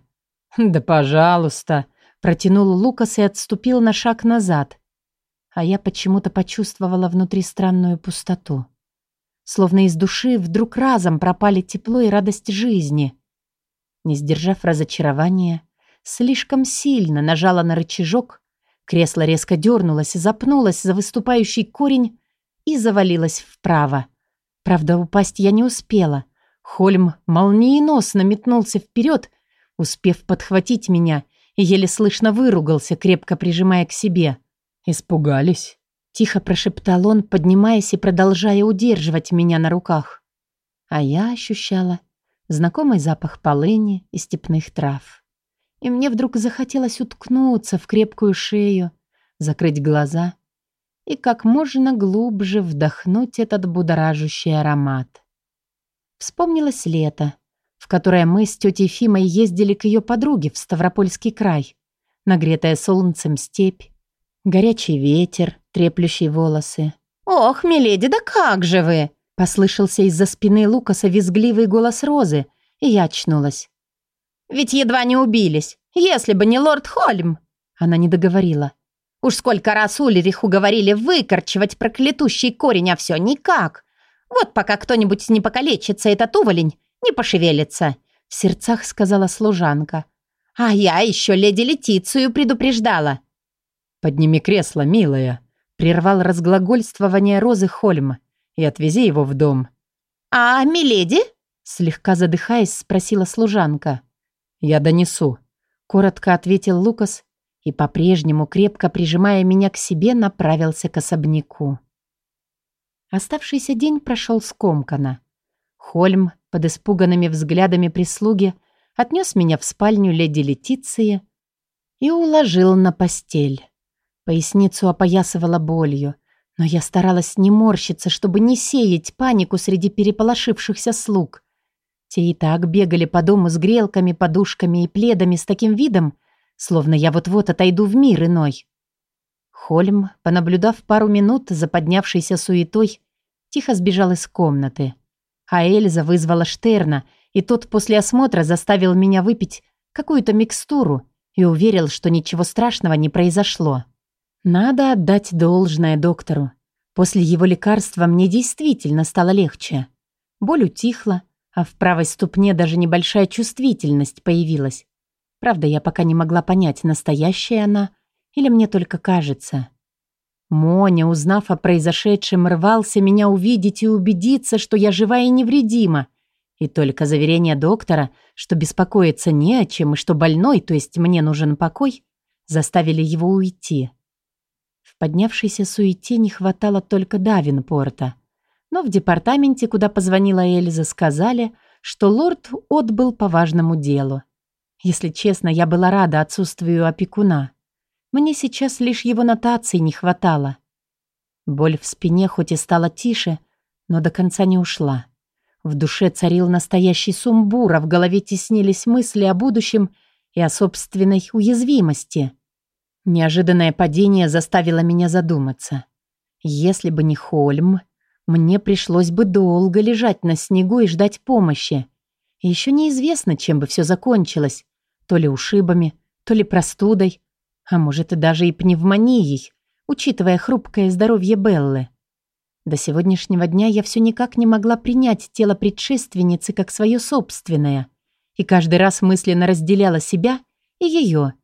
[SPEAKER 3] Да пожалуйста.
[SPEAKER 1] Протянул Лукас и отступил на шаг назад. А я почему-то почувствовала внутри странную пустоту. Словно из души вдруг разом пропали тепло и радость жизни. Не сдержав разочарования, слишком сильно нажала на рычажок, кресло резко дернулось, запнулось за выступающий корень и завалилось вправо. Правда, упасть я не успела. Хольм молниеносно метнулся вперед, успев подхватить меня и еле слышно выругался, крепко прижимая к себе.
[SPEAKER 3] «Испугались?»
[SPEAKER 1] — тихо прошептал он, поднимаясь и продолжая удерживать меня на руках. А я ощущала знакомый запах полыни и степных трав. И мне вдруг захотелось уткнуться в крепкую шею, закрыть глаза и как можно глубже вдохнуть этот будоражащий аромат. Вспомнилось лето, в которое мы с тетей Фимой ездили к ее подруге в Ставропольский край. Нагретая солнцем степь, горячий ветер, треплющий волосы.
[SPEAKER 4] «Ох, миледи, да как же вы!»
[SPEAKER 1] Послышался из-за спины Лукаса визгливый голос Розы, и я очнулась.
[SPEAKER 4] «Ведь едва не убились, если бы не лорд Хольм!»
[SPEAKER 1] Она не договорила.
[SPEAKER 4] «Уж сколько раз Ульриху говорили выкорчевать проклятущий корень, а все никак! Вот пока кто-нибудь не покалечится, этот уволень не пошевелится», — в сердцах сказала служанка. «А я еще леди Летицию предупреждала».
[SPEAKER 3] «Подними кресло, милая», — прервал разглагольствование Розы Хольма, «и отвези его в дом».
[SPEAKER 4] «А миледи?»
[SPEAKER 1] — слегка задыхаясь, спросила служанка.
[SPEAKER 3] «Я донесу», — коротко ответил Лукас и, по-прежнему крепко прижимая меня к себе, направился к особняку. Оставшийся день прошел скомканно. Хольм под испуганными взглядами прислуги отнес меня в спальню леди Летиции и уложил на постель. Поясницу опоясывала болью, но я старалась не морщиться, чтобы не сеять панику среди переполошившихся слуг. Те и так бегали по дому с грелками, подушками и пледами с таким видом, словно я вот-вот отойду в мир иной. Хольм, понаблюдав пару минут за поднявшейся суетой, тихо сбежал из комнаты. А Эльза вызвала Штерна, и тот после осмотра заставил меня выпить какую-то микстуру и уверил, что ничего страшного не произошло. Надо отдать должное доктору. После его лекарства мне действительно стало легче. Боль утихла, а в правой ступне даже небольшая чувствительность появилась. Правда, я пока не могла понять, настоящая она или мне только кажется. Моня, узнав о произошедшем, рвался меня увидеть и убедиться, что я жива и невредима. И только заверение доктора, что беспокоиться не о чем и что больной, то есть мне нужен покой, заставили его уйти. В поднявшейся суете не хватало только Давинпорта. Но в департаменте, куда позвонила Эльза, сказали, что лорд отбыл по важному делу. Если честно, я была рада отсутствию опекуна. Мне сейчас лишь его нотаций не хватало. Боль в спине хоть и стала тише, но до конца не ушла. В душе царил настоящий сумбур, а в голове теснились мысли о будущем и о собственной уязвимости.
[SPEAKER 1] Неожиданное падение заставило меня задуматься. Если бы не Хольм, мне пришлось бы долго лежать на снегу и ждать помощи. Еще неизвестно, чем бы все закончилось. То ли ушибами, то ли простудой, а может и даже и пневмонией, учитывая хрупкое здоровье Беллы. До сегодняшнего дня я все никак не могла принять тело предшественницы как свое собственное, и каждый раз мысленно разделяла себя и ее.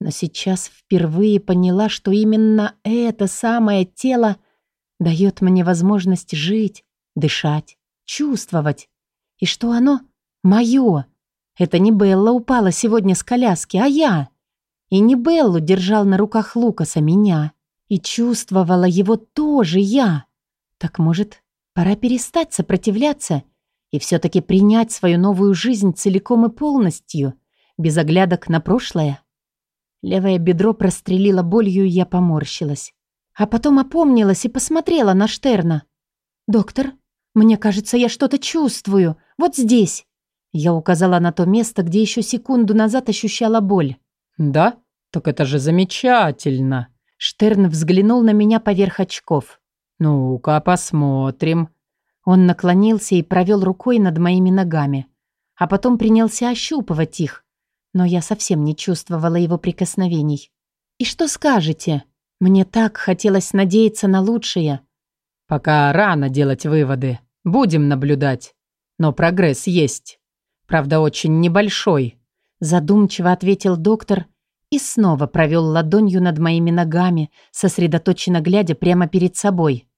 [SPEAKER 1] Но сейчас впервые поняла, что именно это самое тело дает мне возможность жить, дышать, чувствовать, и что оно мое. Это не Белла упала сегодня с коляски, а я. И не Беллу держал на руках Лукаса меня. И чувствовала его тоже я. Так может, пора перестать сопротивляться и все-таки принять свою новую жизнь целиком и полностью, без оглядок на прошлое? Левое бедро прострелило болью, и я поморщилась. А потом опомнилась и посмотрела на Штерна. «Доктор, мне кажется, я что-то чувствую. Вот здесь». Я указала на то место, где еще секунду назад ощущала боль.
[SPEAKER 3] «Да? Так это же замечательно!»
[SPEAKER 1] Штерн взглянул на меня поверх очков.
[SPEAKER 3] «Ну-ка, посмотрим».
[SPEAKER 1] Он наклонился и провел рукой над моими ногами, а потом принялся ощупывать их, но я совсем не чувствовала его прикосновений. «И что скажете? Мне так хотелось надеяться на лучшее».
[SPEAKER 3] «Пока рано делать выводы. Будем наблюдать. Но прогресс есть. Правда, очень небольшой»,
[SPEAKER 1] задумчиво ответил доктор и снова провел ладонью над моими ногами, сосредоточенно глядя прямо перед собой.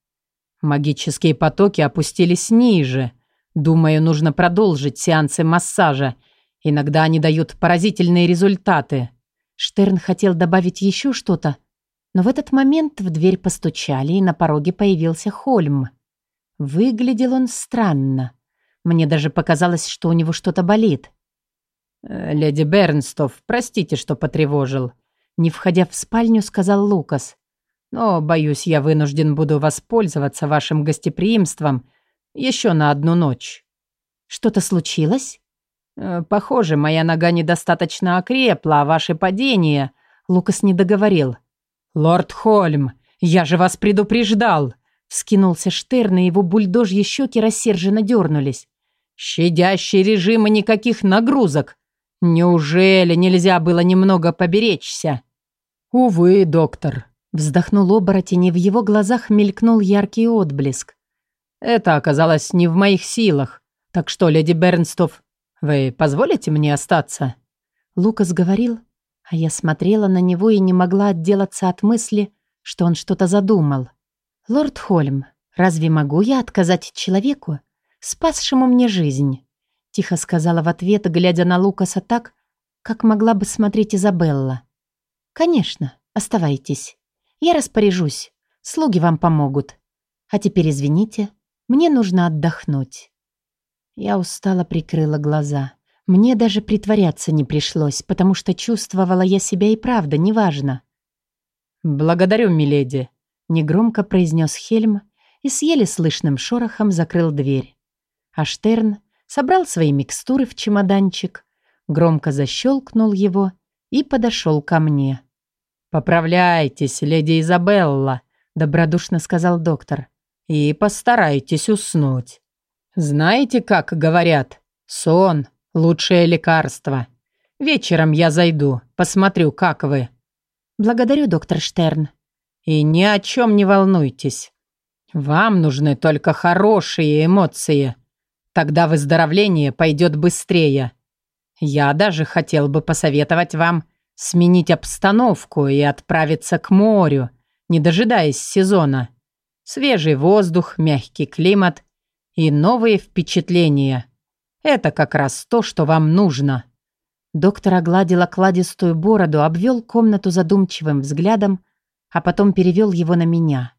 [SPEAKER 3] Магические потоки опустились ниже. Думаю, нужно продолжить сеансы массажа. Иногда они дают поразительные результаты.
[SPEAKER 1] Штерн хотел добавить еще что-то, но в этот момент в дверь постучали, и на пороге появился Хольм. Выглядел он странно. Мне даже показалось, что у него что-то болит.
[SPEAKER 3] Э, «Леди Бернстов, простите, что потревожил»,
[SPEAKER 1] не входя в спальню, сказал Лукас.
[SPEAKER 3] «Но, боюсь, я вынужден буду воспользоваться вашим гостеприимством еще на одну ночь».
[SPEAKER 1] «Что-то случилось?»
[SPEAKER 3] э, «Похоже, моя нога недостаточно окрепла, а ваше падение...»
[SPEAKER 1] Лукас не договорил.
[SPEAKER 3] «Лорд Хольм, я же вас предупреждал!»
[SPEAKER 1] Вскинулся Штерн, и его бульдожьи щеки рассерженно дернулись.
[SPEAKER 3] «Щадящий режим и никаких нагрузок. Неужели нельзя было немного поберечься?
[SPEAKER 1] Увы, доктор. Вздохнул оборотень, и в его глазах мелькнул яркий отблеск.
[SPEAKER 3] Это оказалось не в моих силах. Так что, леди Бернстов, вы позволите мне остаться?
[SPEAKER 1] Лукас говорил, а я смотрела на него и не могла отделаться от мысли, что он что-то задумал. «Лорд Хольм, разве могу я отказать человеку, спасшему мне жизнь?» Тихо сказала в ответ, глядя на Лукаса так, как могла бы смотреть Изабелла. «Конечно, оставайтесь. Я распоряжусь. Слуги вам помогут. А теперь извините, мне нужно отдохнуть». Я устало прикрыла глаза. Мне даже притворяться не пришлось, потому что чувствовала я себя и правда, неважно.
[SPEAKER 3] «Благодарю, миледи», — негромко произнес Хельм и с еле слышным шорохом закрыл дверь.
[SPEAKER 1] А Штерн собрал свои микстуры в чемоданчик, громко защелкнул его и подошел ко мне.
[SPEAKER 3] «Поправляйтесь, леди Изабелла», — добродушно сказал доктор, «и постарайтесь уснуть. Знаете, как говорят, сон — лучшее лекарство. Вечером я зайду, посмотрю, как вы».
[SPEAKER 1] «Благодарю, доктор Штерн».
[SPEAKER 3] «И ни о чем не волнуйтесь. Вам нужны только хорошие эмоции. Тогда выздоровление пойдет быстрее. Я даже хотел бы посоветовать вам сменить обстановку и отправиться к морю, не дожидаясь сезона. Свежий воздух, мягкий климат и новые впечатления. Это как раз то, что вам нужно.
[SPEAKER 1] Доктор огладил окладистую бороду, обвел комнату задумчивым взглядом, а потом перевел его на меня.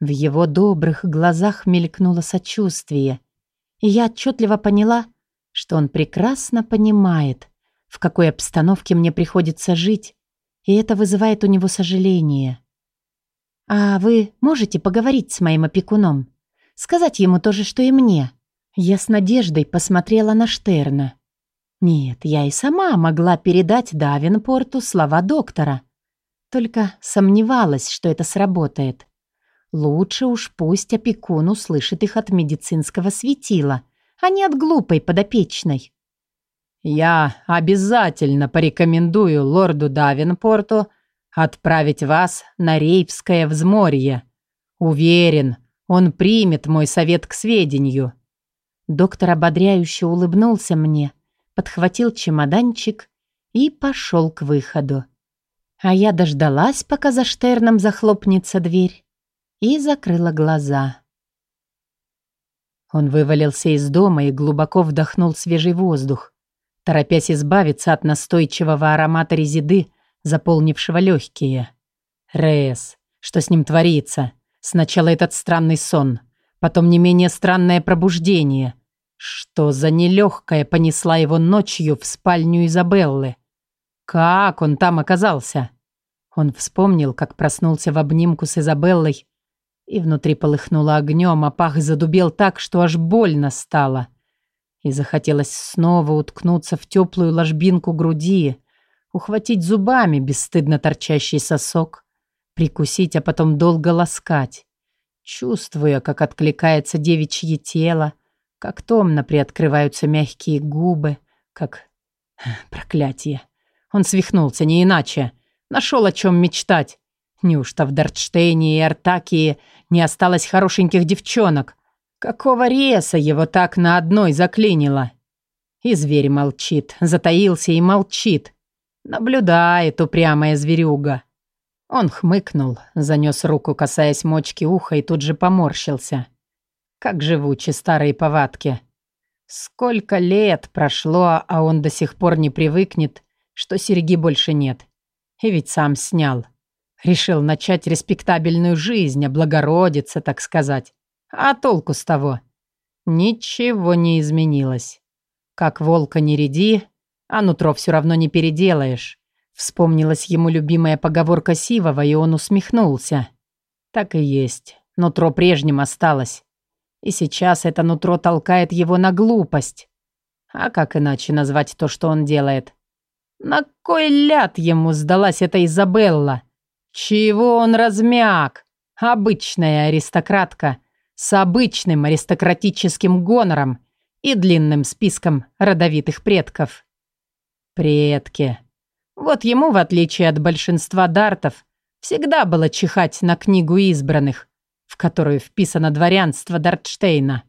[SPEAKER 1] В его добрых глазах мелькнуло сочувствие, и я отчетливо поняла, что он прекрасно понимает, в какой обстановке мне приходится жить, и это вызывает у него сожаление. «А вы можете поговорить с моим опекуном? Сказать ему то же, что и мне?» Я с надеждой посмотрела на Штерна. Нет, я и сама могла передать Давинпорту слова доктора. Только сомневалась, что это сработает. Лучше уж пусть опекун услышит их от медицинского светила, а не от глупой подопечной.
[SPEAKER 3] «Я обязательно порекомендую лорду Давинпорту отправить вас на Рейвское взморье. Уверен, он примет мой совет к сведению».
[SPEAKER 1] Доктор ободряюще улыбнулся мне, подхватил чемоданчик и пошел к выходу. А я дождалась, пока за Штерном захлопнется дверь, и закрыла глаза. Он вывалился из дома и глубоко вдохнул свежий воздух, торопясь избавиться от настойчивого аромата резиды, заполнившего легкие. Рейс, что с ним творится? Сначала этот странный сон, потом не менее странное пробуждение. Что за нелегкая понесла его ночью в спальню Изабеллы? Как он там оказался? Он вспомнил, как проснулся в обнимку с Изабеллой, и внутри полыхнуло огнем, а пах задубел так, что аж больно стало. И захотелось снова уткнуться в теплую ложбинку груди, ухватить зубами бесстыдно торчащий сосок, прикусить, а потом долго ласкать, чувствуя, как откликается девичье тело, как томно приоткрываются мягкие губы, как... Проклятие. Он свихнулся, не иначе. Нашел о чем мечтать. Неужто в Дартштейне и Артакии не осталось хорошеньких девчонок? Какого реса его так на одной заклинило? И зверь молчит, затаился и молчит. Наблюдает упрямая зверюга. Он хмыкнул, занес руку, касаясь мочки уха, и тут же поморщился. Как живучи старые повадки. Сколько лет прошло, а он до сих пор не привыкнет, что серьги больше нет. И ведь сам снял. Решил начать респектабельную жизнь, облагородиться, так сказать. А толку с того? Ничего не изменилось. Как волка не ряди, а нутро все равно не переделаешь. Вспомнилась ему любимая поговорка Сивова, и он усмехнулся. Так и есть. Нутро прежним осталось. И сейчас это нутро толкает его на глупость. А как иначе назвать то, что он делает? На кой ляд ему сдалась эта Изабелла? Чего он размяк? Обычная аристократка с обычным аристократическим гонором и длинным списком родовитых предков. Предки. Вот ему, в отличие от большинства дартов, всегда было чихать на книгу избранных, в которую вписано дворянство Дартштейна.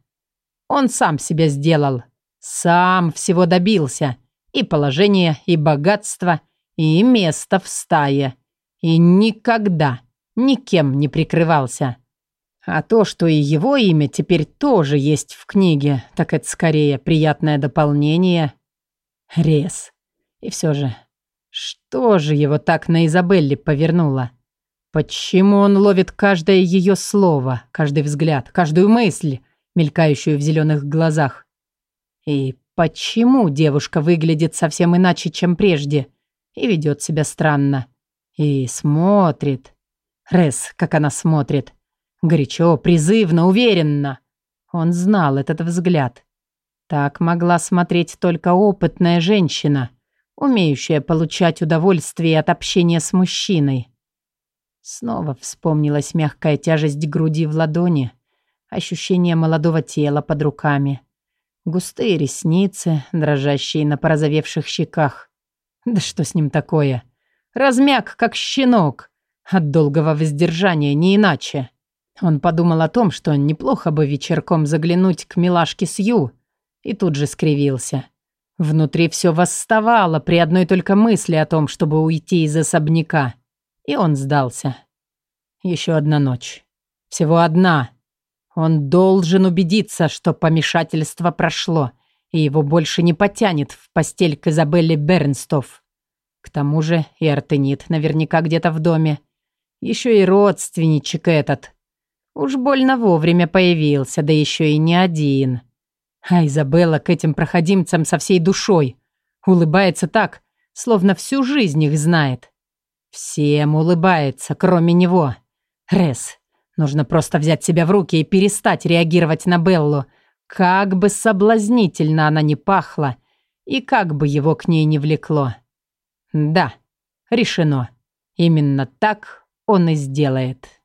[SPEAKER 1] Он сам себя сделал, сам всего добился, и положение, и богатство, и место в стае, и никогда никем не прикрывался. А то, что и его имя теперь тоже есть в книге, так это скорее приятное дополнение. Рез. И все же, что же его так на Изабелле повернуло? Почему он ловит каждое ее слово, каждый взгляд, каждую мысль, мелькающую в зеленых глазах? И почему девушка выглядит совсем иначе, чем прежде, и ведет себя странно? И смотрит. Рес, как она смотрит. Горячо, призывно, уверенно. Он знал этот взгляд. Так могла смотреть только опытная женщина, умеющая получать удовольствие от общения с мужчиной. Снова вспомнилась мягкая тяжесть груди в ладони, ощущение молодого тела под руками, густые ресницы, дрожащие на порозовевших щеках. Да что с ним такое? Размяк, как щенок. От долгого воздержания, не иначе. Он подумал о том, что неплохо бы вечерком заглянуть к милашке Сью, и тут же скривился. Внутри все восставало при одной только мысли о том, чтобы уйти из особняка. И он сдался. Еще одна ночь. Всего одна. Он должен убедиться, что помешательство прошло, и его больше не потянет в постель к Изабелле Бернстов. К тому же и Артенит наверняка где-то в доме. Еще и родственничек этот. Уж больно вовремя появился, да еще и не один. А Изабелла к этим проходимцам со всей душой. Улыбается так, словно всю жизнь их знает. Всем улыбается, кроме него. Рес, нужно просто взять себя в руки и перестать реагировать на Беллу, как бы соблазнительно она ни пахла и как бы его к ней не влекло. Да, решено.
[SPEAKER 3] Именно так он и сделает.